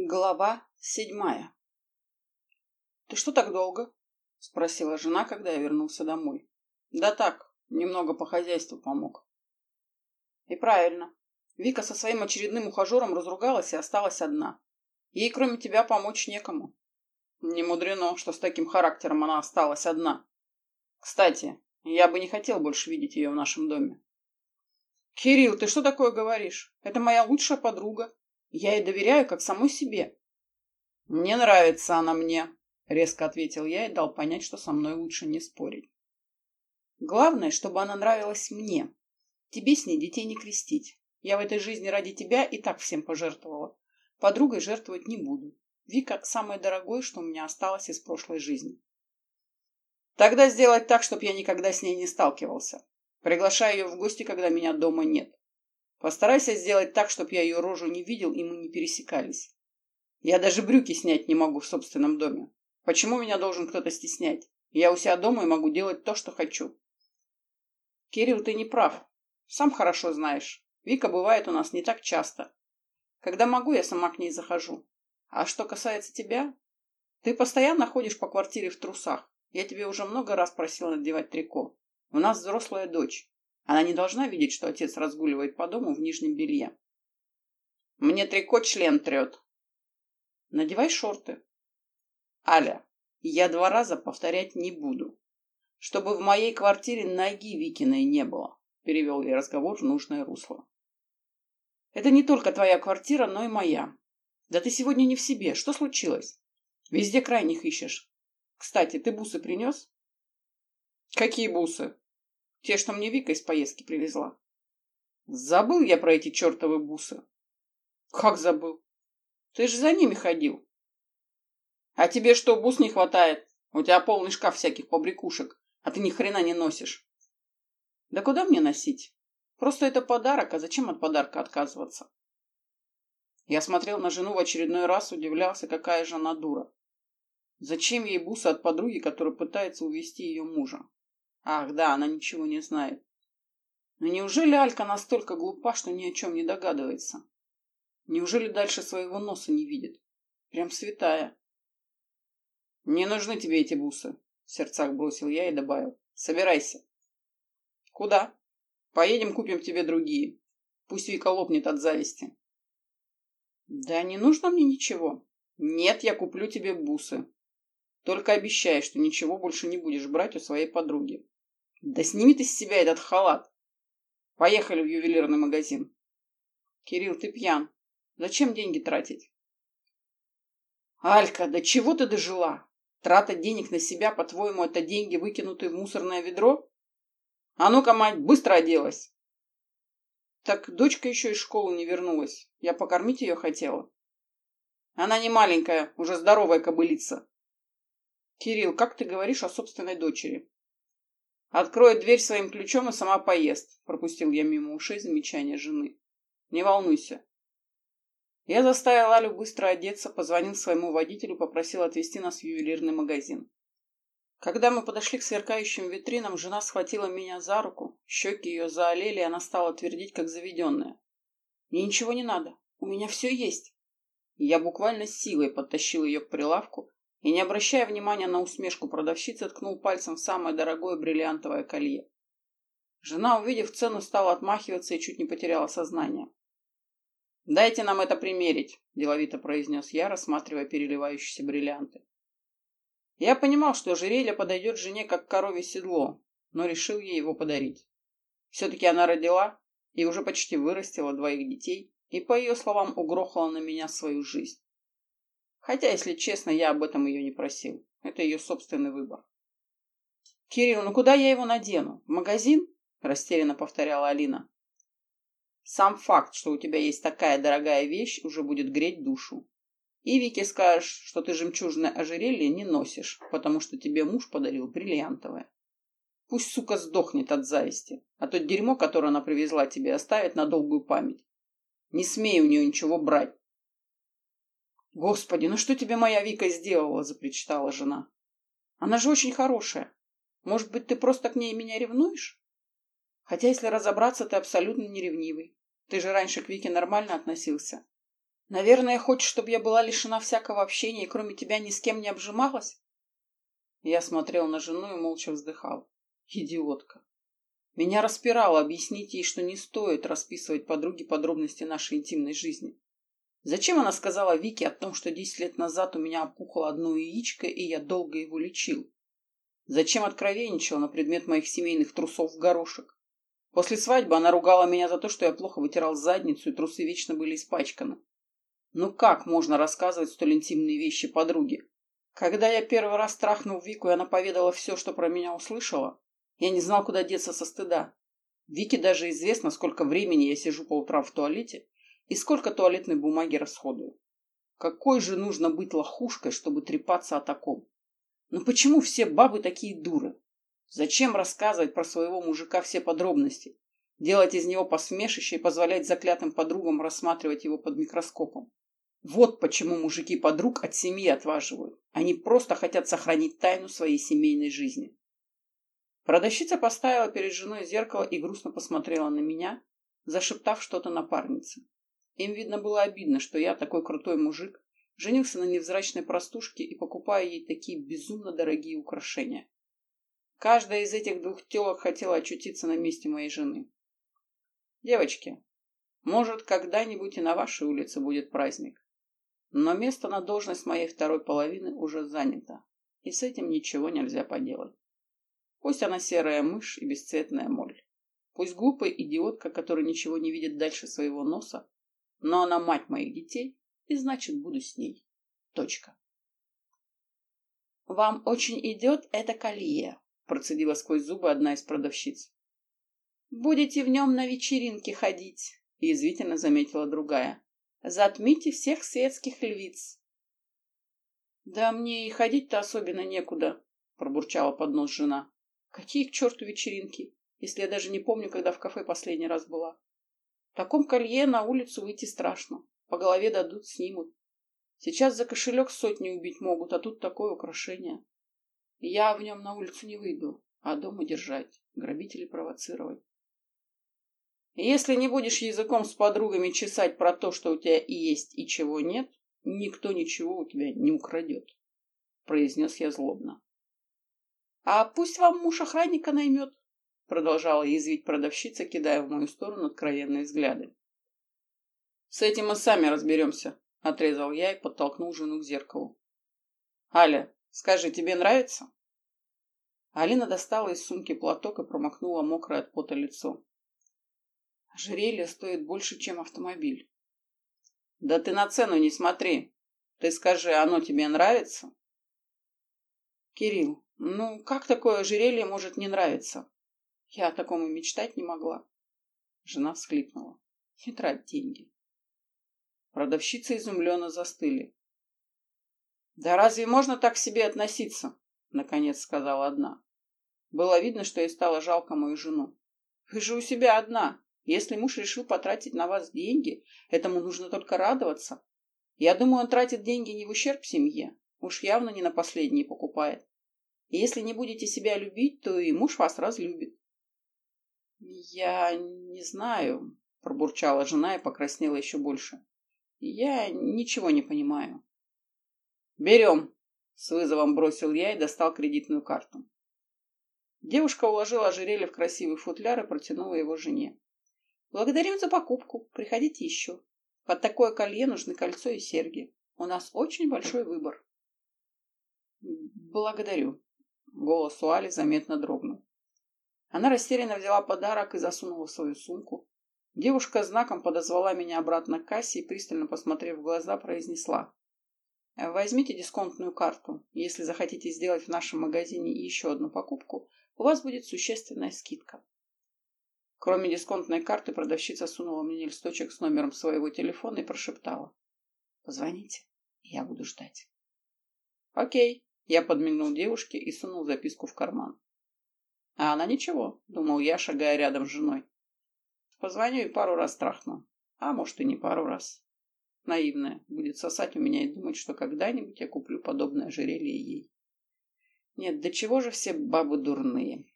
Глава седьмая «Ты что так долго?» — спросила жена, когда я вернулся домой. «Да так, немного по хозяйству помог». И правильно. Вика со своим очередным ухажером разругалась и осталась одна. Ей кроме тебя помочь некому. Не мудрено, что с таким характером она осталась одна. Кстати, я бы не хотел больше видеть ее в нашем доме. «Кирилл, ты что такое говоришь? Это моя лучшая подруга. Я ей доверяю, как самой себе. Не нравится она мне, резко ответил я и дал понять, что со мной лучше не спорить. Главное, чтобы она нравилась мне. Тебе с ней детей не крестить. Я в этой жизни ради тебя и так всем пожертвовала. Подругой жертвовать не буду. Вика – самое дорогое, что у меня осталось из прошлой жизни. Тогда сделать так, чтобы я никогда с ней не сталкивался. Приглашаю ее в гости, когда меня дома нет. Постарайся сделать так, чтобы я ее рожу не видел, и мы не пересекались. Я даже брюки снять не могу в собственном доме. Почему меня должен кто-то стеснять? Я у себя дома и могу делать то, что хочу. Кирилл, ты не прав. Сам хорошо знаешь. Вика бывает у нас не так часто. Когда могу, я сама к ней захожу. А что касается тебя, ты постоянно ходишь по квартире в трусах. Я тебе уже много раз просила надевать трико. У нас взрослая дочь. Она не должна видеть, что отец разгуливает по дому в нижнем белье. Мне трико член трет. Надевай шорты. Аля, я два раза повторять не буду. Чтобы в моей квартире ноги Викиной не было. Перевел я разговор в нужное русло. Это не только твоя квартира, но и моя. Да ты сегодня не в себе. Что случилось? Везде крайних ищешь. Кстати, ты бусы принес? Какие бусы? Те, что мне Вика из поездки привезла. Забыл я про эти чертовы бусы. Как забыл? Ты же за ними ходил. А тебе что, бус не хватает? У тебя полный шкаф всяких побрякушек, а ты ни хрена не носишь. Да куда мне носить? Просто это подарок, а зачем от подарка отказываться? Я смотрел на жену в очередной раз, удивлялся, какая же она дура. Зачем ей бусы от подруги, которая пытается увести ее мужа? Ах, да, она ничего не знает. Но неужели Алька настолько глупа, что ни о чем не догадывается? Неужели дальше своего носа не видит? Прям святая. Не нужны тебе эти бусы, в сердцах бросил я и добавил. Собирайся. Куда? Поедем купим тебе другие. Пусть Вика лопнет от зависти. Да не нужно мне ничего. Нет, я куплю тебе бусы. Только обещай, что ничего больше не будешь брать у своей подруги. Да сними ты с себя этот халат. Поехали в ювелирный магазин. Кирилл, ты пьян. Зачем деньги тратить? Алька, да чего ты дожила? Трата денег на себя, по-твоему, это деньги, выкинутые в мусорное ведро? А ну-ка, мать, быстро оделась. Так дочка еще из школы не вернулась. Я покормить ее хотела. Она не маленькая, уже здоровая кобылица. Кирилл, как ты говоришь о собственной дочери? Откроет дверь своим ключом и сама поест, пропустил я мимо ушей замечание жены. Не волнуйся. Я заставил Алю быстро одеться, позвонил своему водителю, попросил отвезти нас в ювелирный магазин. Когда мы подошли к сверкающим витринам, жена схватила меня за руку, щеки ее заолели, и она стала твердить, как заведенная. «Мне ничего не надо, у меня все есть». Я буквально силой подтащил ее к прилавку, и, не обращая внимания на усмешку продавщицы, ткнул пальцем в самое дорогое бриллиантовое колье. Жена, увидев цену, стала отмахиваться и чуть не потеряла сознание. «Дайте нам это примерить», – деловито произнес я, рассматривая переливающиеся бриллианты. Я понимал, что ожерелье подойдет жене как коровье седло, но решил ей его подарить. Все-таки она родила и уже почти вырастила двоих детей, и, по ее словам, угрохала на меня свою жизнь. Хотя, если честно, я об этом ее не просил. Это ее собственный выбор. «Кирилл, ну куда я его надену? В магазин?» – растерянно повторяла Алина. «Сам факт, что у тебя есть такая дорогая вещь, уже будет греть душу. И Вике скажешь, что ты жемчужное ожерелье не носишь, потому что тебе муж подарил бриллиантовое. Пусть, сука, сдохнет от зависти, а то дерьмо, которое она привезла тебе, оставит на долгую память. Не смей у нее ничего брать. «Господи, ну что тебе моя Вика сделала?» – запричитала жена. «Она же очень хорошая. Может быть, ты просто к ней меня ревнуешь? Хотя, если разобраться, ты абсолютно не ревнивый. Ты же раньше к Вике нормально относился. Наверное, хочешь, чтобы я была лишена всякого общения и кроме тебя ни с кем не обжималась? Я смотрел на жену и молча вздыхал. Идиотка. Меня распирало объяснить ей, что не стоит расписывать подруге подробности нашей интимной жизни. Зачем она сказала Вике о том, что десять лет назад у меня опухло одно яичко, и я долго его лечил? Зачем откровенничала на предмет моих семейных трусов в горошек? После свадьбы она ругала меня за то, что я плохо вытирал задницу, и трусы вечно были испачканы. Ну как можно рассказывать столь интимные вещи подруге? Когда я первый раз трахнул Вику, и она поведала все, что про меня услышала, я не знал, куда деться со стыда. Вике даже известно, сколько времени я сижу по утрам в туалете и сколько туалетной бумаги расходую. Какой же нужно быть лохушкой, чтобы трепаться о таком? Но почему все бабы такие дуры? Зачем рассказывать про своего мужика все подробности? Делать из него посмешище и позволять заклятым подругам рассматривать его под микроскопом? Вот почему мужики подруг от семьи отваживают. Они просто хотят сохранить тайну своей семейной жизни. Продавщица поставила перед женой зеркало и грустно посмотрела на меня, зашептав что-то напарнице. Им, видно, было обидно, что я, такой крутой мужик, женился на невзрачной простушке и покупаю ей такие безумно дорогие украшения. Каждая из этих двух телок хотела очутиться на месте моей жены. Девочки, может, когда-нибудь и на вашей улице будет праздник. Но место на должность моей второй половины уже занято, и с этим ничего нельзя поделать. Пусть она серая мышь и бесцветная моль. Пусть глупая идиотка, которая ничего не видит дальше своего носа, но она мать моих детей, и значит, буду с ней. Точка. «Вам очень идет эта колье», – процедила сквозь зубы одна из продавщиц. «Будете в нем на вечеринке ходить», – язвительно заметила другая. «Затмите всех светских львиц». «Да мне и ходить-то особенно некуда», – пробурчала под нос жена. Какие к черту вечеринки, если я даже не помню, когда в кафе последний раз была. Таком колье на улицу выйти страшно. По голове дадут, снимут. Сейчас за кошелек сотни убить могут, а тут такое украшение. Я в нем на улицу не выйду, а дома держать, грабителей провоцировать. Если не будешь языком с подругами чесать про то, что у тебя и есть, и чего нет, никто ничего у тебя не украдет, произнес я злобно. А пусть вам муж охранника наймет, продолжала язвить продавщица, кидая в мою сторону откровенные взгляды. С этим мы сами разберемся, отрезал я и подтолкнул жену к зеркалу. Аля, скажи, тебе нравится? Алина достала из сумки платок и промокнула мокрое от пота лицо. Ожерелье стоит больше, чем автомобиль. Да ты на цену не смотри. Ты скажи, оно тебе нравится? Кирилл, ну, как такое ожерелье может не нравиться? Я о таком и мечтать не могла. Жена всхлипнула. Не трать деньги. Продавщицы изумленно застыли. «Да разве можно так к себе относиться?» Наконец сказала одна. Было видно, что ей стало жалко мою жену. «Вы же у себя одна. Если муж решил потратить на вас деньги, этому нужно только радоваться. Я думаю, он тратит деньги не в ущерб семье. Уж явно не на последние покупает. И если не будете себя любить, то и муж вас разлюбит. Я не знаю, пробурчала жена и покраснела еще больше. Я ничего не понимаю. Берем, с вызовом бросил я и достал кредитную карту. Девушка уложила ожерелье в красивый футляр и протянула его жене. Благодарим за покупку. Приходите еще. Под такое колье нужны кольцо и серьги. У нас очень большой выбор. Благодарю. Голос у Али заметно дрогнул. Она растерянно взяла подарок и засунула в свою сумку. Девушка знаком подозвала меня обратно к кассе и, пристально посмотрев в глаза, произнесла. «Возьмите дисконтную карту. Если захотите сделать в нашем магазине еще одну покупку, у вас будет существенная скидка». Кроме дисконтной карты, продавщица сунула мне листочек с номером своего телефона и прошептала. «Позвоните, я буду ждать». «Окей», я подмигнул девушке и сунул записку в карман. А она ничего, думал я, шагая рядом с женой. Позвоню и пару раз трахну. А может и не пару раз. Наивная, будет сосать у меня и думать, что когда-нибудь я куплю подобное ожерелье ей. Нет, до чего же все бабы дурные.